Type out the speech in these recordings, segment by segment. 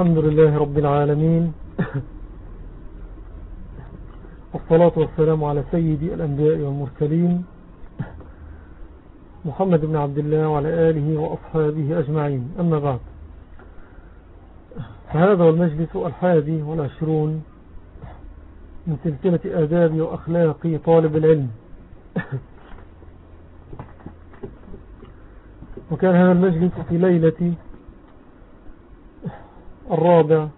الحمد لله رب العالمين. والصلاة والسلام على سيدي الأنبياء والمرسلين محمد بن عبد الله وعلى آله وأصحابه أجمعين. أما بعد فهذا هو المجلس الحادي والعشرون من سلسلة آداب وأخلاق طالب العلم. وكان هذا المجلس في ليلة الرابع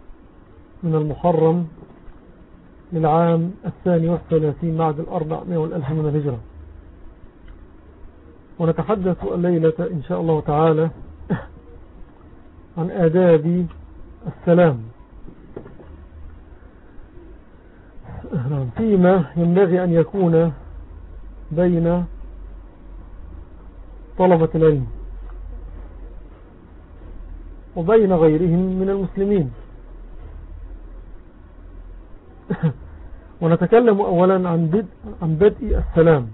من المحرم للعام الثاني والثلاثين بعد الأربعمائة والألف من الهجرة ونتحدث الليلة إن شاء الله تعالى عن آداب السلام. فيما ينبغي أن يكون بين طلبة العلم. وبين غيرهم من المسلمين. ونتكلم أولا عن بدء, عن بدء السلام.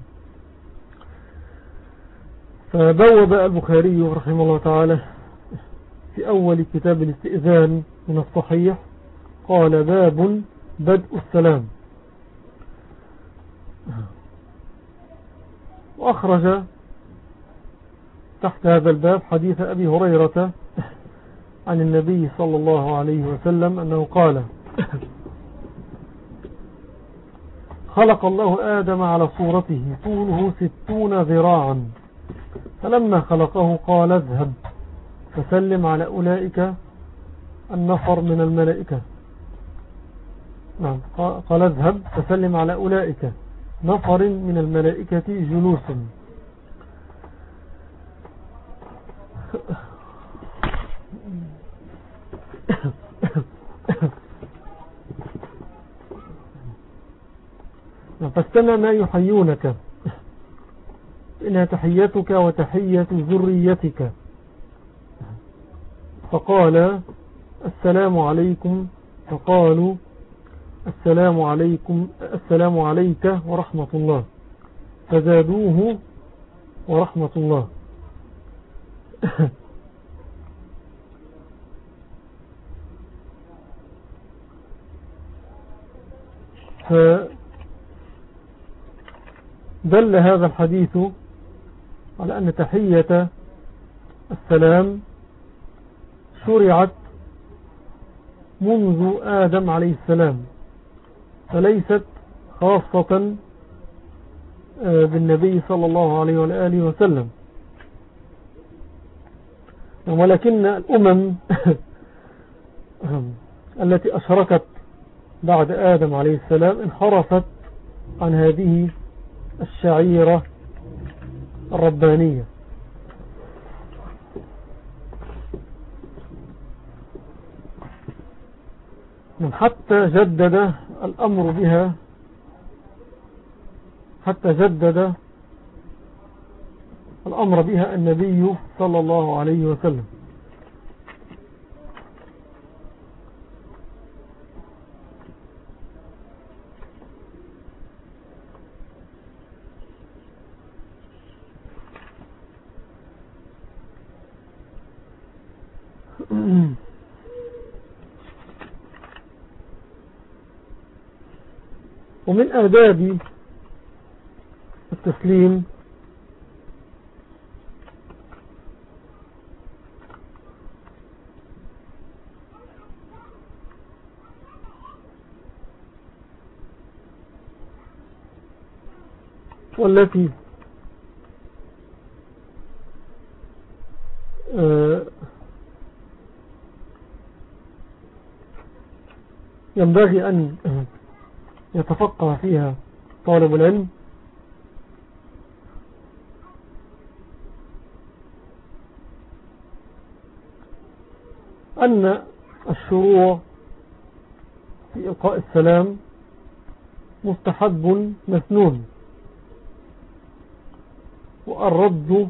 فبوب البخاري رحمه الله تعالى في أول كتاب الاستئذان من الصحيح قال باب بدء السلام. وأخرج تحت هذا الباب حديث أبي هريرة عن النبي صلى الله عليه وسلم أنه قال خلق الله آدم على صورته طوله ستون ذراعا. فلما خلقه قال اذهب فسلم على أولئك النفر من الملائكة. نعم قال اذهب فسلم على أولئك نفر من الملائكة جلوس. فاستمع ما يحيونك. إنها تحيتك وتحية ذريتك. فقال السلام عليكم. فقالوا السلام عليكم السلام عليك ورحمة الله. فزادوه ورحمة الله. فدل هذا الحديث على أن تحية السلام شرعت منذ آدم عليه السلام فليست خاصة آه، بالنبي صلى الله عليه وآله وسلم. ولكن الأمم التي أشركت بعد آدم عليه السلام انحرفت عن هذه الشعيرة الربانية. حتى جدد الأمر بها حتى جدد الأمر بها النبي صلى الله عليه وسلم. ومن آداب التسليم. والتي آه، ينبغي أن يتفقه فيها طالب العلم. أن الشروع في إلقاء السلام مستحب مثنون والرد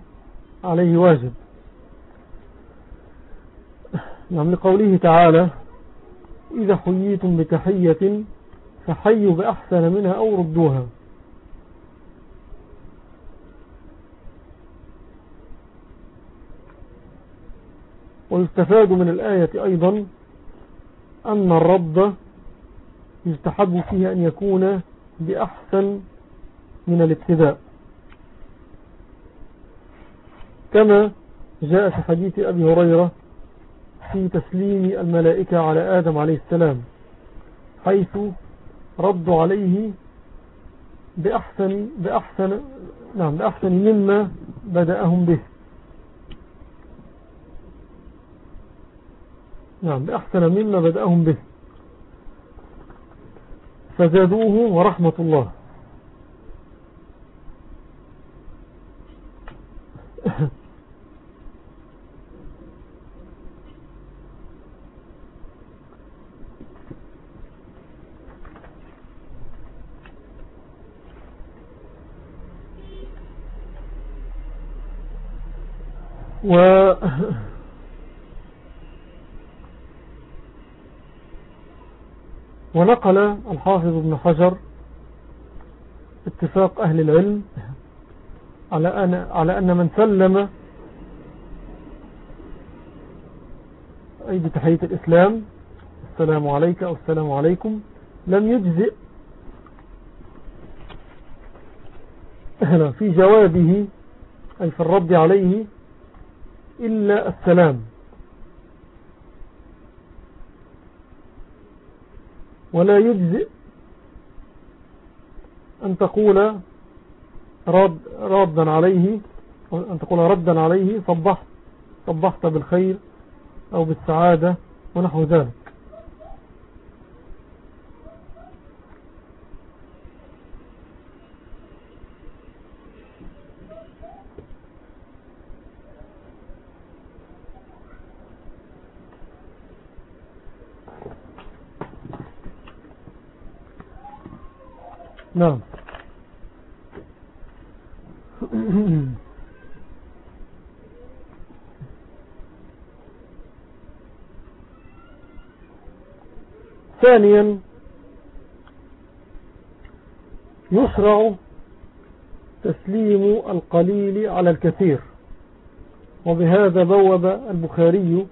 عليه واجب. نعم لقوله تعالى إذا حييتم بتحية فحيوا بأحسن منها أو ردوها. ويستفاد من الآية أيضا أن الرد يستحب فيه أن يكون بأحسن من الابتداء. كما جاء في حديث أبي هريرة في تسليم الملائكة على آدم عليه السلام حيث ردوا عليه بأحسن, بأحسن, نعم بأحسن مما بدأهم به. نعم بأحسن مما بدأهم به. فزادوه ورحمة الله و ونقل الحافظ ابن حجر اتفاق أهل العلم على أن, على أن من سلم أي بتحية الإسلام السلام عليك أو السلام عليكم لم يجزئ في جوابه أي في الرد عليه إلا السلام. ولا يجزئ أن تقول رد ردا عليه أن تقول ردا عليه صبحت صبحت بالخير أو بالسعادة ونحو ذلك. نعم. ثانيا يشرع تسليم القليل على الكثير. وبهذا بوب البخاري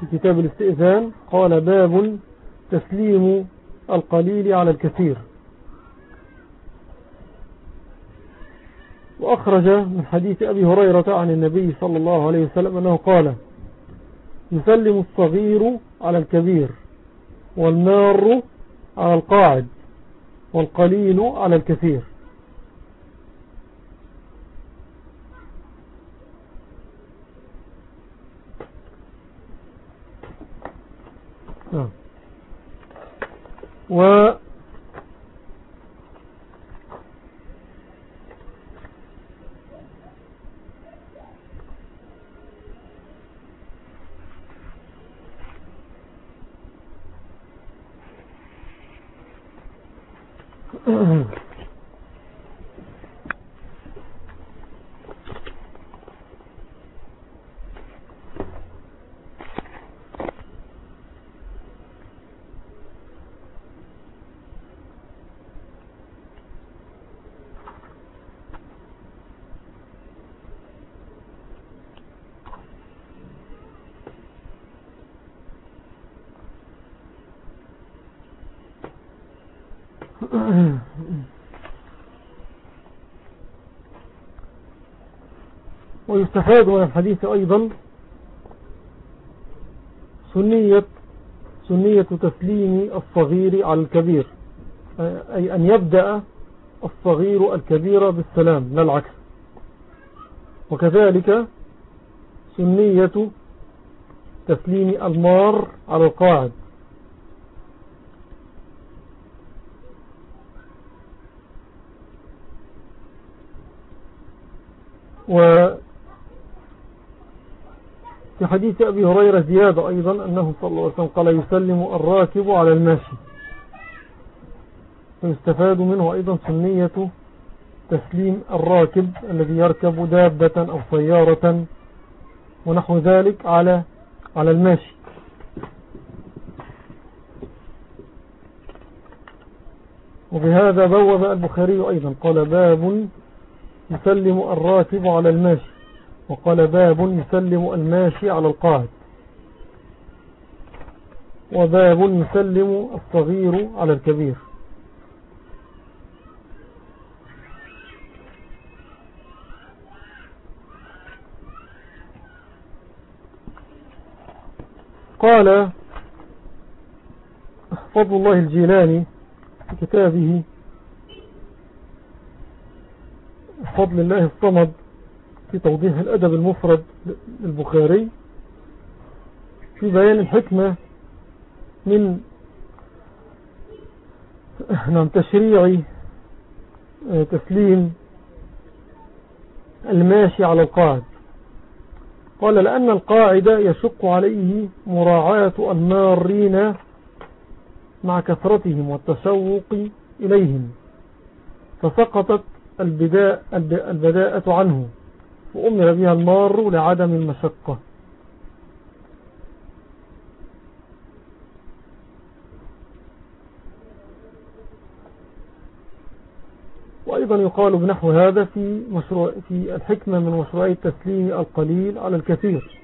في كتاب الاستئذان قال باب تسليم القليل على الكثير. وأخرج من حديث أبي هريرة عن النبي صلى الله عليه وسلم أنه قال يسلم الصغير على الكبير والنار على القاعد والقليل على الكثير نعم. و mm ويستفاد من الحديث أيضا سنية سنية تسليم الصغير على الكبير. أي أن يبدأ الصغير الكبير بالسلام لا العكس. وكذلك سنية تسليم المار على القاعد. و حديث أبي هريرة زيادة أيضا أنه صلى الله عليه وسلم قال يسلم الراكب على الماشي. فيستفاد منه أيضا سنية تسليم الراكب الذي يركب دابة أو سيارة ونحو ذلك على على الماشي. وبهذا بوب البخاري أيضا قال باب يسلم الراكب على الماشي. وقال باب يسلم الماشي على القاعد. وباب يسلم الصغير على الكبير. قال فضل الله الجيلاني في كتابه فضل الله الصمد في توضيح الأدب المفرد للبخاري في بيان الحكمة من نعم تشريع آه، تسليم الماشي على القاعد. قال لأن القاعدة يشق عليه مراعاة النارين مع كثرتهم والتشوق إليهم فسقطت البداء البداءة عنه. وأمر بها المار لعدم المشقة. وأيضا يقال بنحو هذا في, مشروع في الحكمة من مشروعي التسليم القليل على الكثير.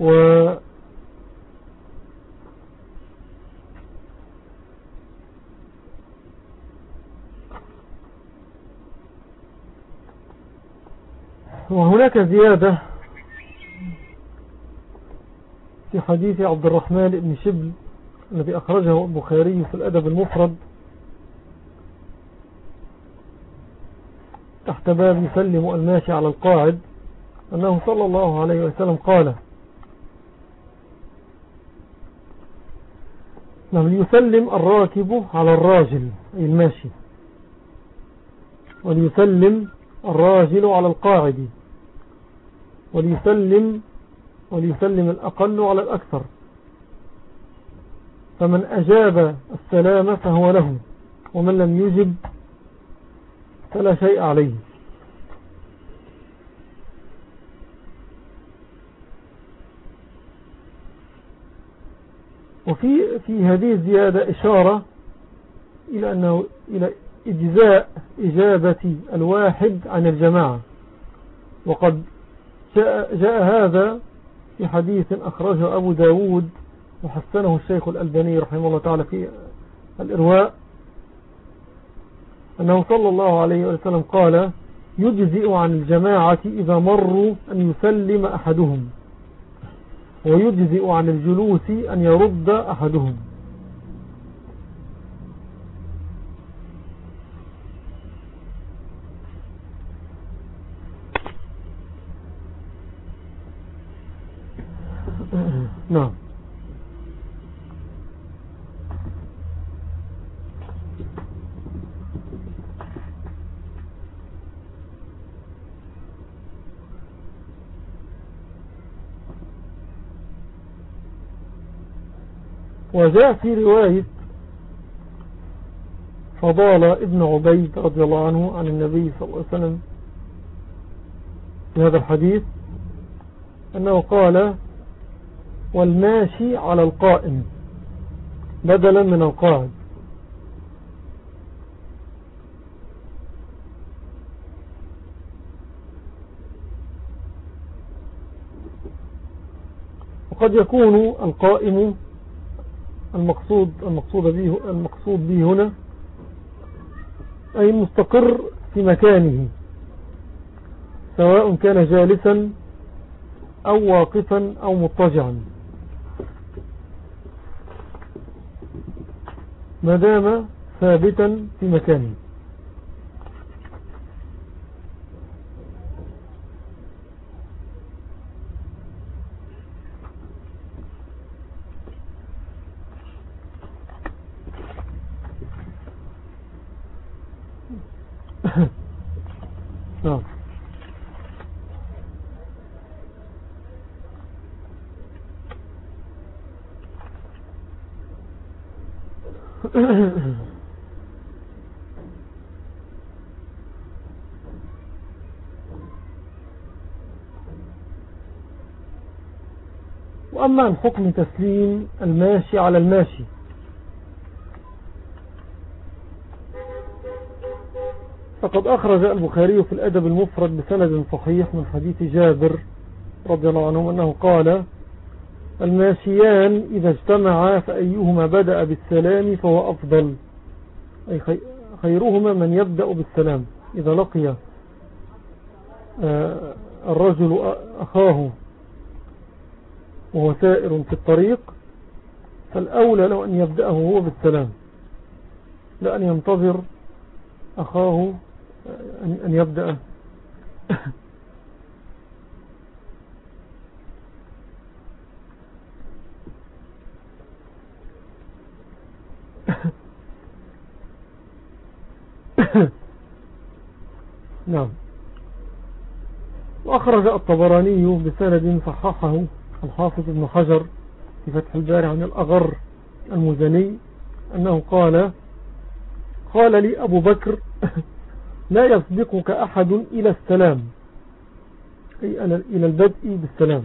و وهناك زيادة في حديث عبد الرحمن بن شبل الذي أخرجه البخاري في الأدب المفرد تحت باب يسلم الماشي على القاعد أنه صلى الله عليه وسلم قال نعم ليسلم الراكب على الراجل أي الماشي وليسلم الراجل على القاعد. وليسلم وليسلم الأقل على الأكثر. فمن أجاب السلام فهو له ومن لم يجب فلا شيء عليه. وفي في هذه الزيادة إشارة إلى أنه إلى إجزاء إجابة الواحد عن الجماعة. وقد جاء, هذا في حديث أخرجه أبو داود وحسنه الشيخ الألباني رحمه الله تعالى في الإرواء. أنه صلى الله عليه وسلم قال يجزئ عن الجماعة إذا مروا أن يسلم أحدهم ويجزئ عن الجلوس أن يرد أحدهم. نعم. وجاء في رواية فضالة ابن عبيد رضي الله عنه عن النبي صلى الله عليه وسلم في هذا الحديث أنه قال والماشي على القائم بدلا من القاعد وقد يكون القائم المقصود المقصود به المقصود به هنا أي مستقر في مكانه سواء كان جالسا أو واقفا أو مضطجعا. ما دام ثابتا في مكانه نعم وأما عن حكم تسليم الماشي على الماشي. فقد أخرج البخاري في الأدب المفرد بسند صحيح من حديث جابر رضي الله عنه أنه قال الماشيان إذا اجتمعا فأيهما بدأ بالسلام فهو أفضل. أي خيرهما من يبدأ بالسلام إذا لقي آه، الرجل أخاه. وهو سائر في الطريق فالأولى له أن يبدأه هو بالسلام. لأن ينتظر أخاه أن يبدأ. نعم. وأخرج الطبراني بسند صححه. الحافظ ابن حجر في فتح الباري عن الأغر المزني أنه قال قال لي أبو بكر لا يسبقك أحد إلى السلام أي إلى البدء بالسلام.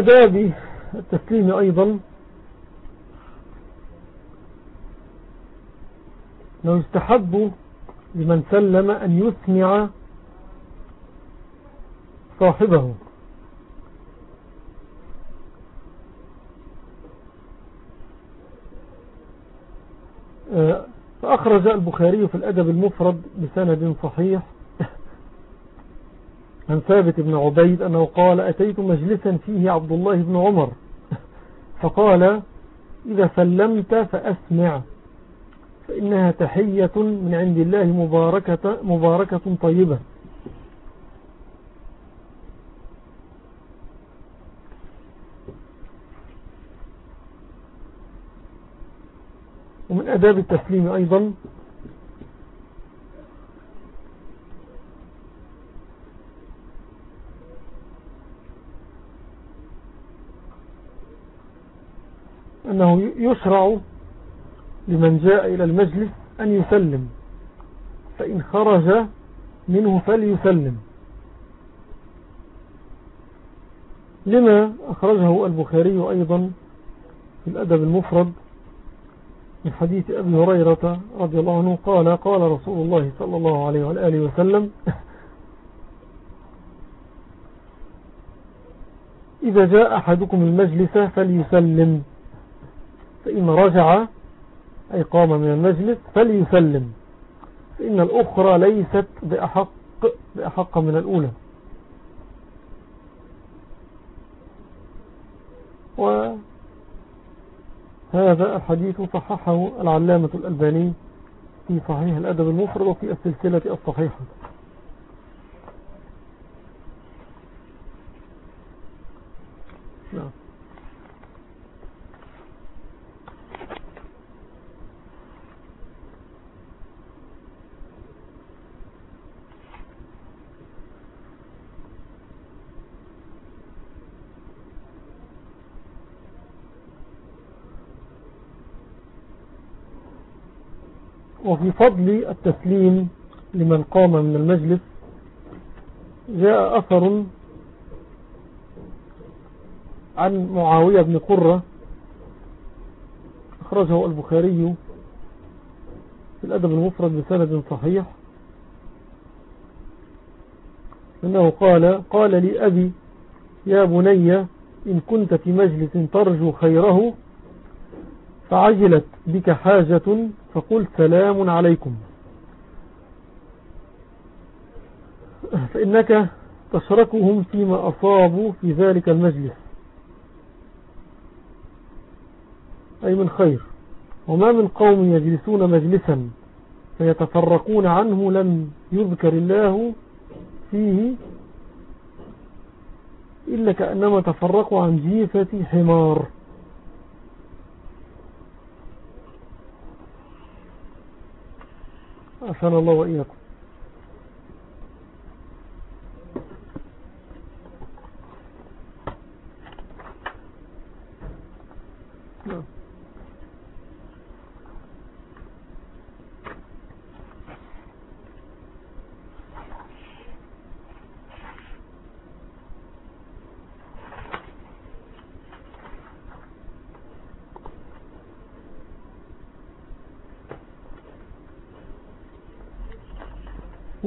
أداب التسليم أيضا. لو يستحب لمن سلم أن يسمع صاحبه. آه، فأخرج البخاري في الأدب المفرد بسند صحيح. عن ثابت بن عبيد أنه قال أتيت مجلسا فيه عبد الله بن عمر. فقال إذا سلمت فأسمع فإنها تحية من عند الله مباركة, مباركة طيبة. ومن أداب التسليم أيضا أنه يشرع لمن جاء إلى المجلس أن يسلم فإن خرج منه فليسلم. لما أخرجه البخاري أيضا في الأدب المفرد من حديث أبي هريرة رضي الله عنه قال قال رسول الله صلى الله عليه وآله وسلم إذا جاء أحدكم المجلس فليسلم. فإن رجع أي قام من المجلس فليسلم. فإن الأخرى ليست بأحق, بأحق من الأولى. وهذا الحديث صححه العلامة الألباني في صحيح الأدب المفرد وفي السلسلة الصحيحة نعم وفي فضل التسليم لمن قام من المجلس جاء أثر عن معاوية بن قرة أخرجه البخاري في الأدب المفرد بسند صحيح إنه قال قال لي أبي يا بني إن كنت في مجلس ترجو خيره فعجلت بك حاجة فقل سلام عليكم. فإنك تشركهم فيما أصابوا في ذلك المجلس. أي من خير. وما من قوم يجلسون مجلسا فيتفرقون عنه لم يذكر الله فيه إلا كأنما تفرقوا عن جيفة حمار. عشان الله وإياكم.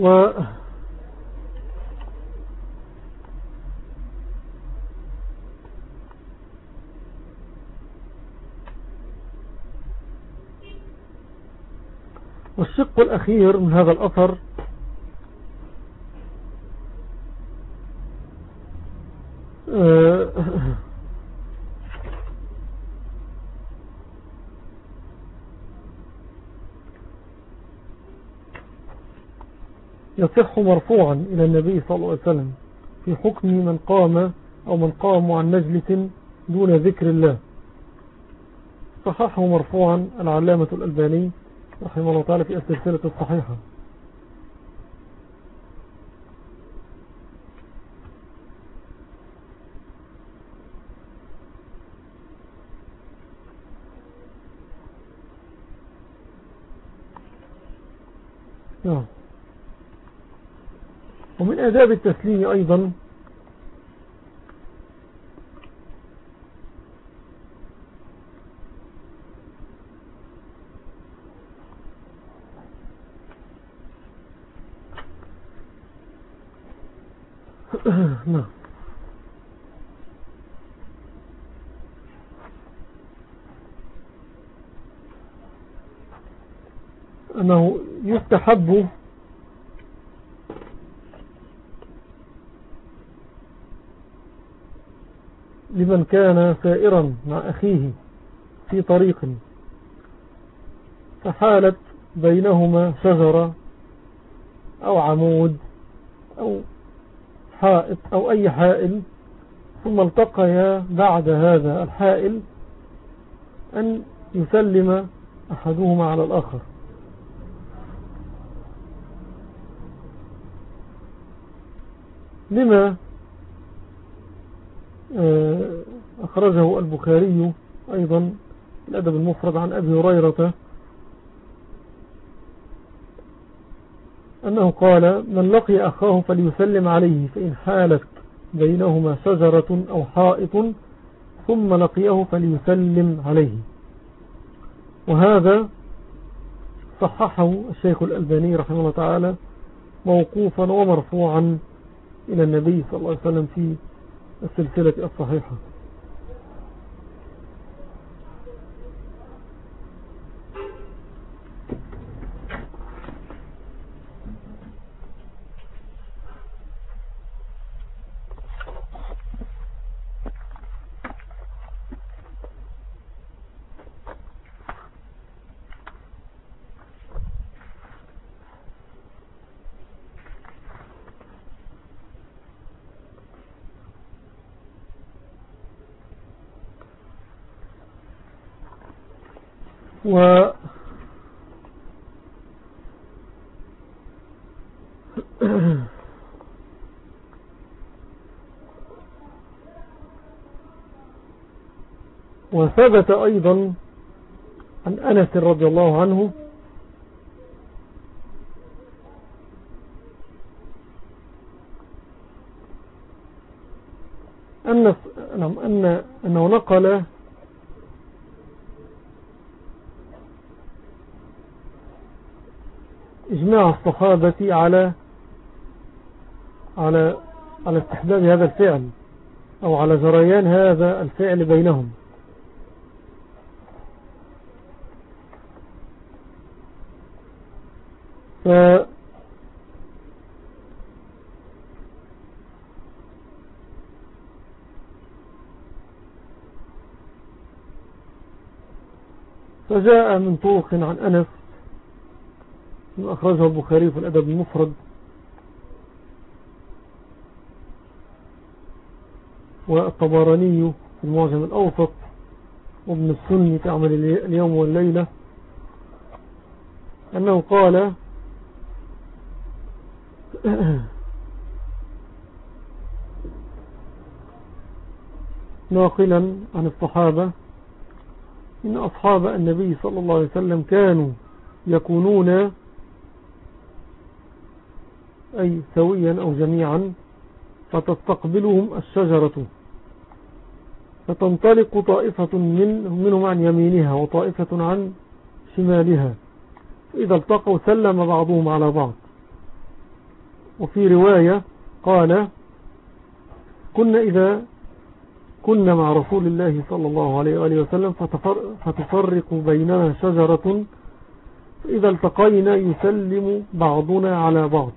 و والشق الأخير من هذا الأثر يصح مرفوعا إلى النبي صلى الله عليه وسلم في حكم من قام أو من قام عن مجلس دون ذكر الله. صححه مرفوعا العلامة الألباني رحمه الله تعالى في السلسلة الصحيحة نعم ومن آداب التسليم أيضا نعم. أنه يستحب لمن كان سائرا مع أخيه في طريق. فحالت بينهما شجرة أو عمود أو حائط أو أي حائل ثم التقيا بعد هذا الحائل أن يسلم أحدهما على الآخر. لما أخرجه البخاري أيضا الأدب المفرد عن أبي هريرة أنه قال من لقي أخاه فليسلم عليه فإن حالت بينهما شجرة أو حائط ثم لقيه فليسلم عليه. وهذا صححه الشيخ الألباني رحمه الله تعالى موقوفا ومرفوعا إلى النبي صلى الله عليه وسلم في السلسلة الصحيحة. و وثبت أيضا عن أنس رضي الله عنه أن أن أنه نقل إجماع الصحابة على على على استحباب هذا الفعل أو على جريان هذا الفعل بينهم. ف فجاء من طرق عن أنس أخرجه البخاري في الأدب المفرد. والطبراني في المعجم الأوسط وابن السني في عمل اليوم والليلة أنه قال ناقلا عن الصحابة إن أصحاب النبي صلى الله عليه وسلم كانوا يكونون أي سويا أو جميعا فتستقبلهم الشجرة. فتنطلق طائفة من منهم عن يمينها وطائفة عن شمالها. إذا التقوا سلم بعضهم على بعض. وفي رواية قال كنا إذا كنا مع رسول الله صلى الله عليه وآله وسلم فتفرق بيننا شجرة. إذا التقينا يسلم بعضنا على بعض.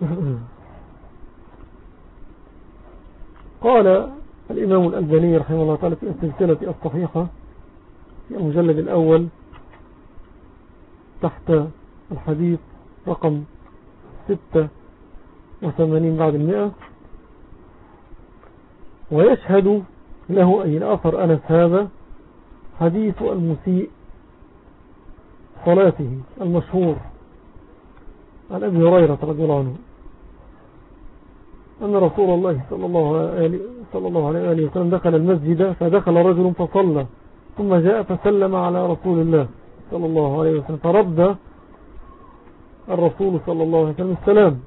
قال الإمام الألباني رحمه الله تعالى في السلسلة الصحيحة في المجلد الأول تحت الحديث رقم ستة وثمانين بعد المئة ويشهد له أي الأثر أنس هذا حديث المسيء صلاته المشهور. عن أبي هريرة رضي الله عنه. أن رسول الله صلى الله عليه صلى الله عليه وسلم دخل المسجد فدخل رجل فصلى ثم جاء فسلم على رسول الله صلى الله عليه وسلم فرد الرسول صلى الله عليه وسلم السلام.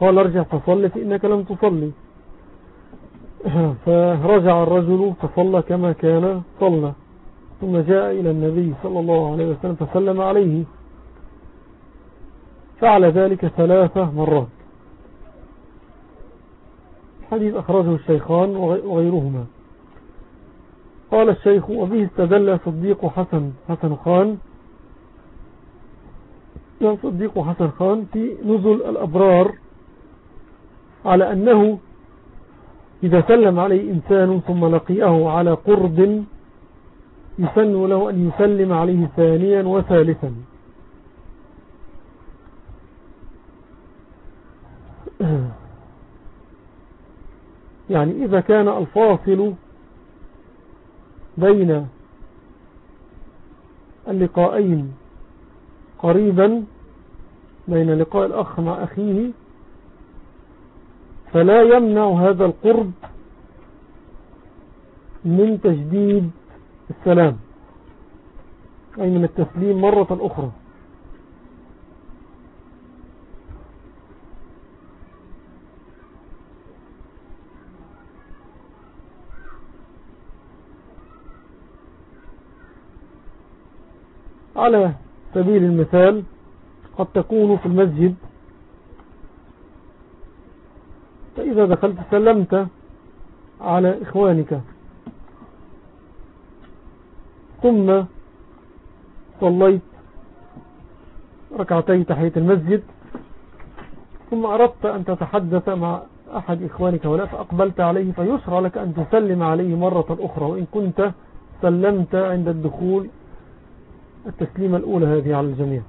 قال ارجع فصل فإنك لم تصلي. فرجع الرجل فصلى كما كان صلى ثم جاء إلى النبي صلى الله عليه وسلم فسلم عليه. فعل ذلك ثلاثة مرات. حديث أخرجه الشيخان وغيرهما. قال الشيخ وبه استدل صديق حسن حسن خان. صديق حسن خان في نزل الأبرار على أنه إذا سلم عليه إنسان ثم لقيه على قرب يسن له أن يسلم عليه ثانيا وثالثا. يعني إذا كان الفاصل بين اللقاءين قريبا بين لقاء الأخ مع أخيه فلا يمنع هذا القرب من تجديد السلام أي من التسليم مرة أخرى. على سبيل المثال قد تكون في المسجد فإذا دخلت سلمت على إخوانك. ثم صليت ركعتي تحية المسجد ثم أردت أن تتحدث مع أحد إخوانك ولا فأقبلت عليه فيسرى لك أن تسلم عليه مرة أخرى وإن كنت سلمت عند الدخول التسليمة الأولى هذه على الجميع.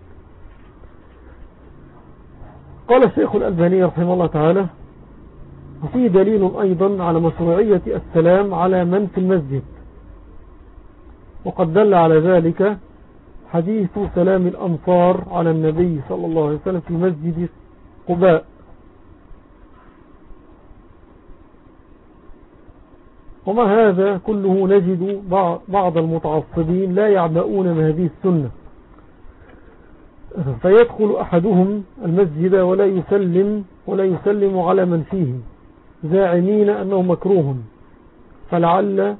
قال الشيخ الألباني رحمه الله تعالى وفيه دليل أيضا على مشروعية السلام على من في المسجد. وقد دل على ذلك حديث سلام الأنصار على النبي صلى الله عليه وسلم في مسجد قباء. وما هذا كله نجد بعض المتعصبين لا يعبؤون من هذه السنة. فيدخل أحدهم المسجد ولا يسلم ولا يسلم على من فيه زاعمين أنه مكروه. فلعل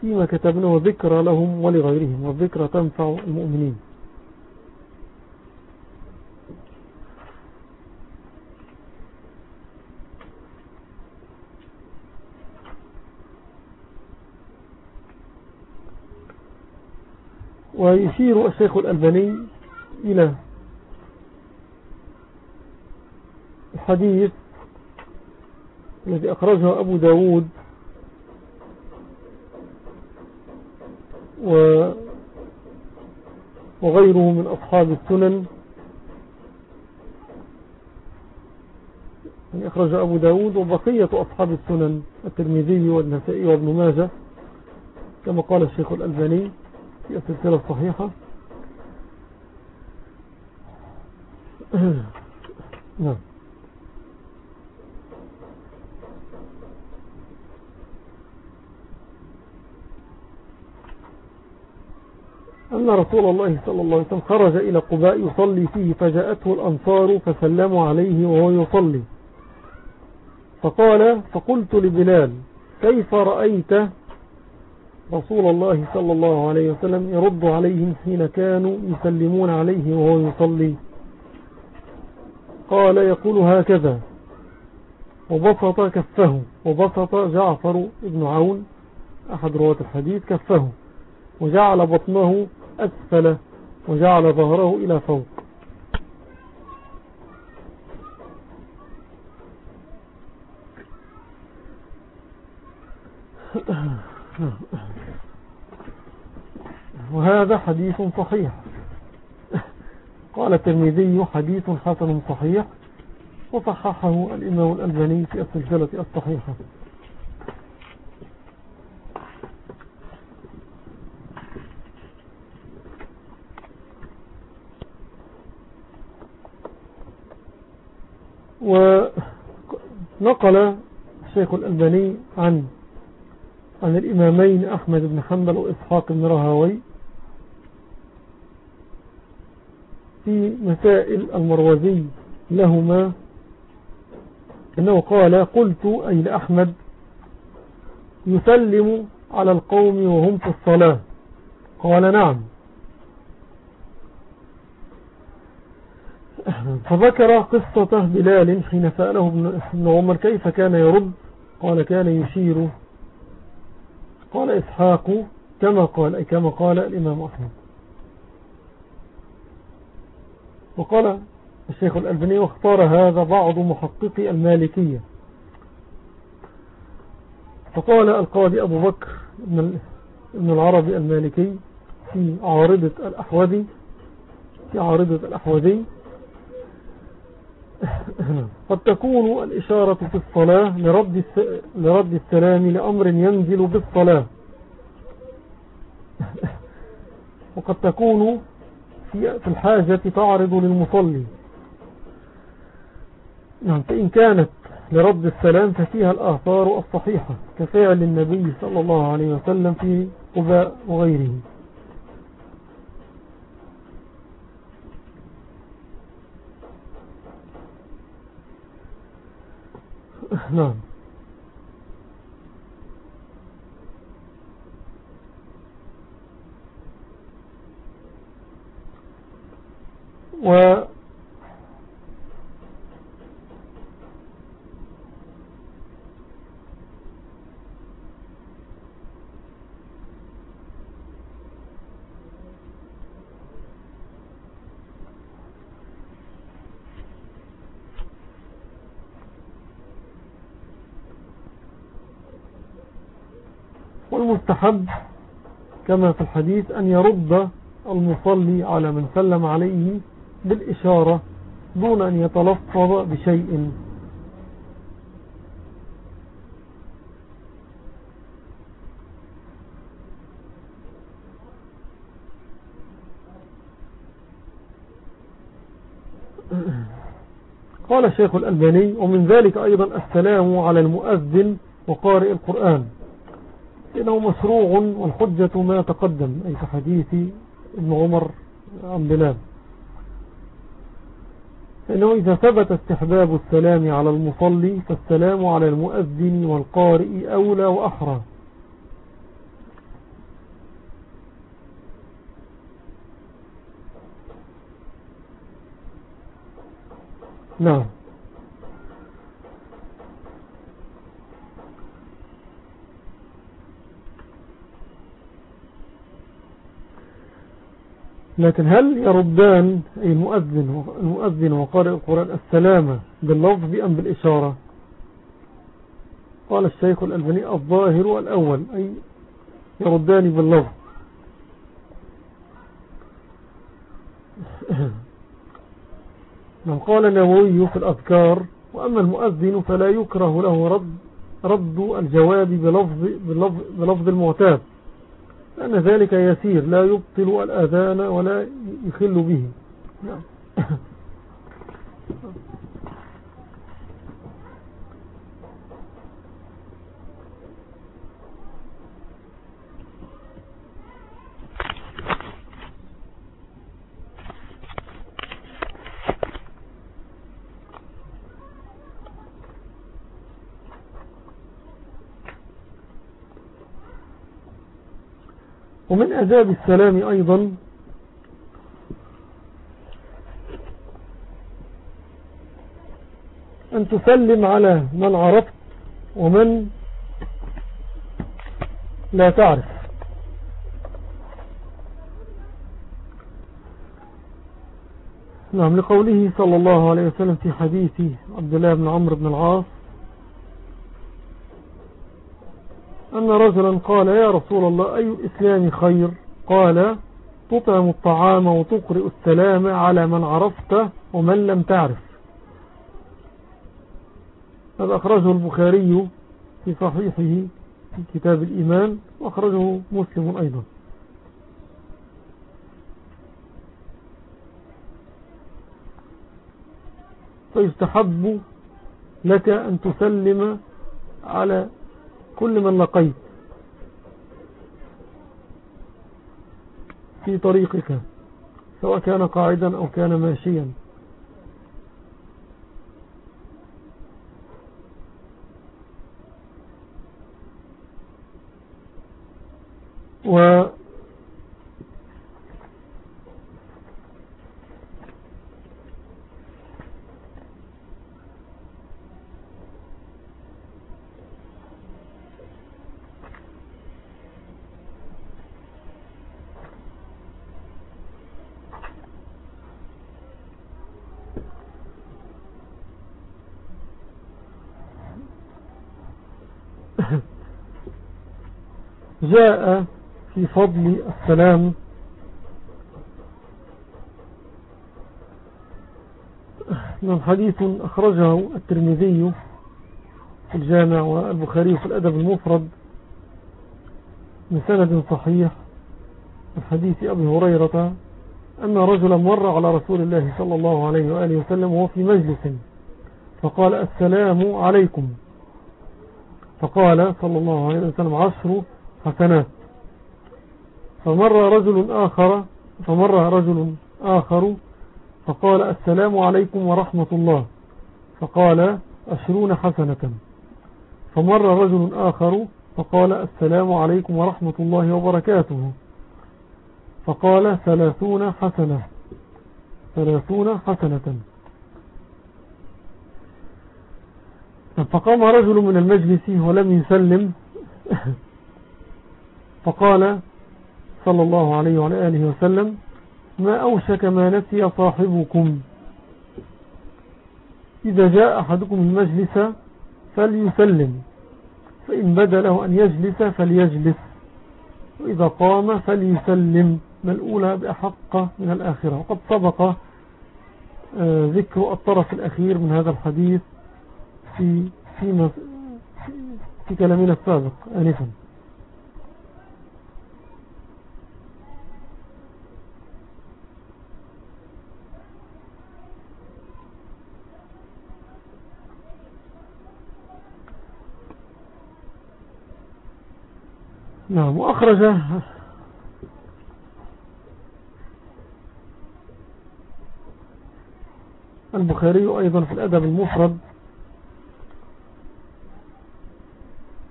فيما كتبناه ذكر لهم ولغيرهم والذكرى تنفع المؤمنين. ويشير الشيخ الألباني إلى الحديث الذي أخرجه أبو داود وغيره من أصحاب السنن. يعني أخرج أبو داود وبقية أصحاب السنن الترمذي والنسائي وابن ماجه كما قال الشيخ الألباني. في السلسلة الصحيحة. نعم. أن رسول الله صلى الله عليه وسلم خرج إلى قباء يصلي فيه فجاءته الأنصار فسلموا عليه وهو يصلي. فقال فقلت لبلال كيف رأيت رسول الله صلى الله عليه وسلم يرد عليهم حين كانوا يسلمون عليه وهو يصلي. قال يقول هكذا. وبسط كفه. وبسط جعفر بن عون. أحد رواة الحديث كفه. وجعل بطنه أسفل. وجعل ظهره إلى فوق. وهذا حديث صحيح. قال الترمذي حديث حسن صحيح وصححه الإمام الألباني في السلسلة الصحيحة. ونقل الشيخ الألباني عن عن الإمامين أحمد بن حنبل وإسحاق بن رهاوي في مسائل المروزي لهما إنه قال قلت أي لأحمد يسلم على القوم وهم في الصلاة قال نعم فذكر قصة بلال حين سأله ابن عمر كيف كان يرد؟ قال كان يشير. قال إسحاق كما قال كما قال الإمام أحمد. وقال الشيخ الألباني واختار هذا بعض محققي المالكية. فقال القاضي أبو بكر ابن العربي المالكي في عارضة الأحوذي في عارضة الأحوذي قد تكون الإشارة في الصلاة لرد, لرد السلام لأمر ينزل بالصلاة. وقد تكون في الحاجة تعرض للمصلي. نعم فإن كانت لرد السلام ففيها الآثار الصحيحة كفعل النبي صلى الله عليه وسلم في قباء وغيره. نعم. و والمستحب كما في الحديث أن يرد المصلي على من سلم عليه بالإشارة دون أن يتلفظ بشيء. قال الشيخ الألباني ومن ذلك أيضا السلام على المؤذن وقارئ القرآن. إنه مشروع والحجة ما تقدم. أي في حديث ابن عمر عن بلاد إنه إذا ثبت استحباب السلام على المصلي فالسلام على المؤذن والقارئ أولى وأحرى. نعم. لكن هل يردان المؤذن المؤذن وقارئ القرآن السلامة باللفظ أم بالإشارة؟ قال الشيخ الألباني الظاهر الأول أي يردان باللفظ. من قال النووي في الأذكار وأما المؤذن فلا يكره له رد, رد الجواب بلفظ, بلفظ, بلفظ المعتاد. لأن ذلك يسير لا يبطل الأذان ولا يخل به. نعم. ومن أداب السلام أيضا أن تسلم على من عرفت ومن لا تعرف. نعم لقوله صلى الله عليه وسلم في حديث عبد الله بن عمرو بن العاص أن رجلا قال يا رسول الله أي الإسلام خير؟ قال تطعم الطعام وتقرئ السلام على من عرفت ومن لم تعرف. هذا أخرجه البخاري في صحيحه في كتاب الإيمان وأخرجه مسلم أيضا. فيستحب لك أن تسلم على كل من لقيت في طريقك سواء كان قاعدا أو كان ماشيا و جاء في فضل السلام. من حديث أخرجه الترمذي في الجامع والبخاري في الأدب المفرد من سند صحيح من حديث أبي هريرة أن رجلا مر على رسول الله صلى الله عليه وآله وسلم وهو في مجلس فقال السلام عليكم. فقال صلى الله عليه وسلم عشر حسنات. فمر رجل آخر فمر رجل آخر فقال السلام عليكم ورحمة الله. فقال عشرون حسنة. فمر رجل آخر فقال السلام عليكم ورحمة الله وبركاته. فقال ثلاثون حسنة. ثلاثون حسنة. فقام رجل من المجلس ولم يسلم. فقال صلى الله عليه وعلى آله وسلم ما أوشك ما نسي صاحبكم. إذا جاء أحدكم المجلس فليسلم فإن بدا له أن يجلس فليجلس وإذا قام فليسلم. ما الأولى بأحق من الآخرة؟ وقد سبق آه، ذكر الطرف الأخير من هذا الحديث في, في, في كلامنا السابق آنفا. نعم وأخرج البخاري أيضا في الأدب المفرد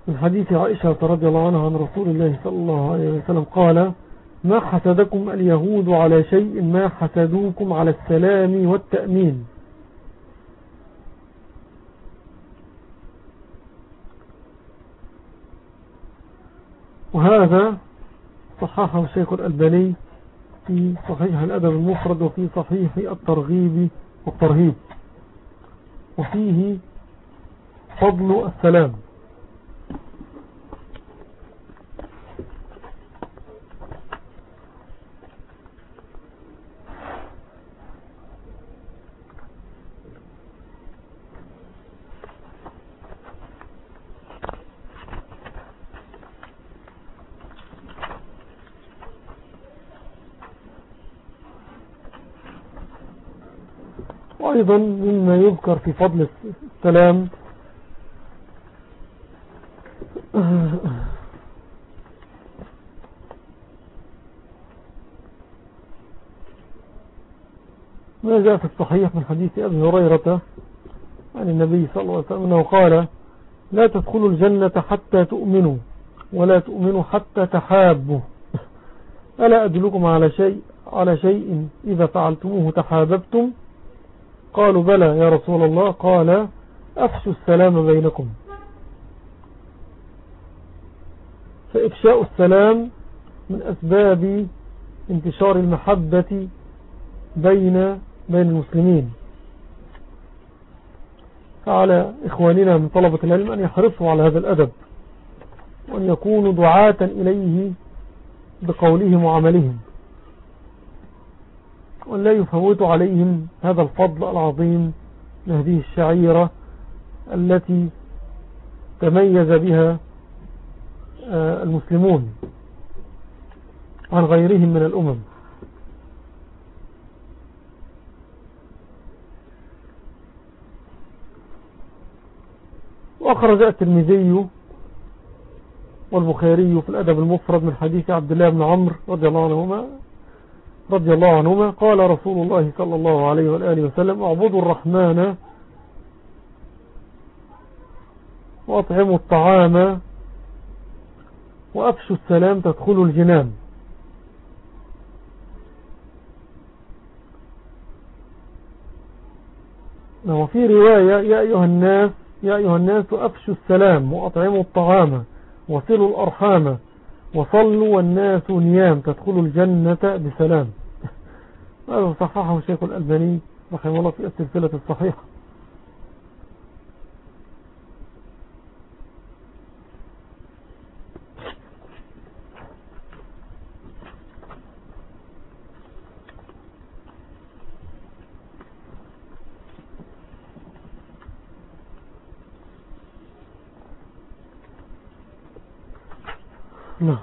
من حديث عائشة رضي الله عنها عن رسول الله صلى الله عليه وسلم قال ما حسدكم اليهود على شيء ما حسدوكم على السلام والتأمين؟ وهذا صححه الشيخ الألباني في صحيح الأدب المفرد وفي صحيح الترغيب والترهيب. وفيه فضل السلام. وأيضا مما يذكر في فضل السلام. ما جاء في الصحيح من حديث أبي هريرة عن النبي صلى الله عليه وسلم أنه قال لا تدخلوا الجنة حتى تؤمنوا ولا تؤمنوا حتى تحابوا. ألا أدلكم على شيء على شيء إذا فعلتموه تحاببتم؟ قالوا بلى يا رسول الله. قال أفشوا السلام بينكم. فإفشاء السلام من أسباب انتشار المحبة بين بين المسلمين. فعلى إخواننا من طلبة العلم أن يحرصوا على هذا الأدب وأن يكونوا دعاة إليه بقولهم وعملهم. وأن لا يفوتوا عليهم هذا الفضل العظيم لهذه الشعيرة التي تميز بها آه، المسلمون عن غيرهم من الأمم. وأخرج الترمذي والبخاري في الأدب المفرد من حديث عبد الله بن عمرو رضي الله عنهما رضي الله عنهما قال رسول الله صلى الله عليه وآله وسلم اعبدوا الرحمن وأطعموا الطعام وأفشوا السلام تدخلوا الجنان. وفي رواية يا أيها الناس يا أيها الناس أفشوا السلام وأطعموا الطعام وصلوا الأرحام. وصلوا والناس نيام تدخلوا الجنة بسلام. هذا صححه الشيخ الألباني رحمه الله في السلسلة الصحيحة. نعم.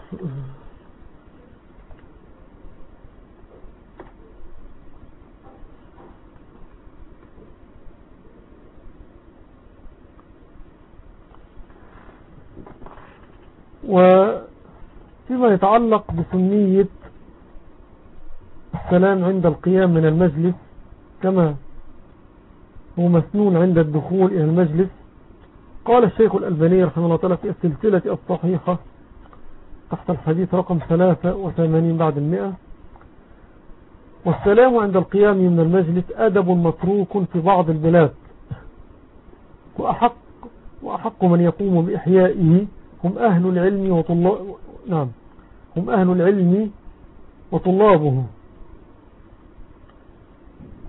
وفيما يتعلق بسنية السلام عند القيام من المجلس كما هو مسنون عند الدخول إلى المجلس قال الشيخ الألباني رحمه الله تعالى في السلسلة الصحيحة تحت الحديث رقم 83 بعد المئة. والسلام عند القيام من المجلس أدب متروك في بعض البلاد. وأحق, وأحق من يقوم بإحيائه. هم أهل العلم وطلاب نعم. هم أهل العلم وطلابه.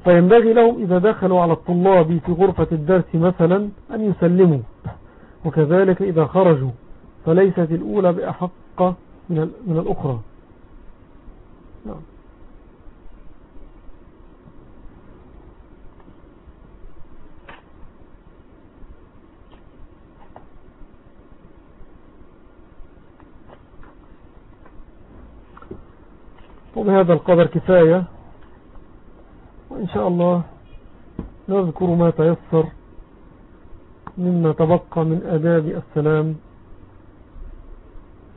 فينبغي لهم إذا دخلوا على الطلاب في غرفة الدرس مثلا أن يسلموا. وكذلك إذا خرجوا. فليست الأولى بأحق من من الأخرى. نعم. وبهذا القدر كفاية وإن شاء الله نذكر ما تيسر مما تبقى من أداب السلام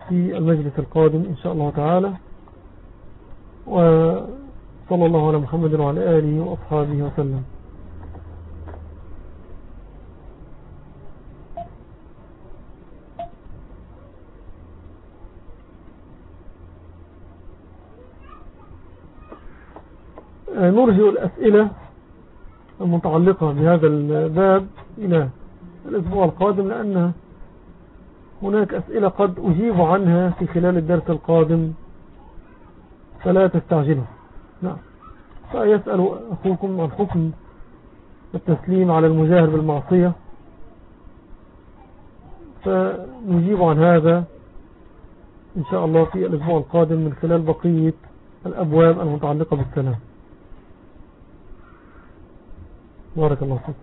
في المجلس القادم إن شاء الله تعالى. وصلى الله على محمد وعلى آله وأصحابه وسلم. نرجع الأسئلة المتعلقة بهذا الباب إلى الأسبوع القادم لأنها هناك أسئلة قد أجيب عنها في خلال الدرس القادم فلا تستعجلوا. نعم. فيسأل أخوكم عن حكم التسليم على المجاهر بالمعصية. فنجيب عن هذا إن شاء الله في الأسبوع القادم من خلال بقية الأبواب المتعلقة بالسلام. بارك الله فيك.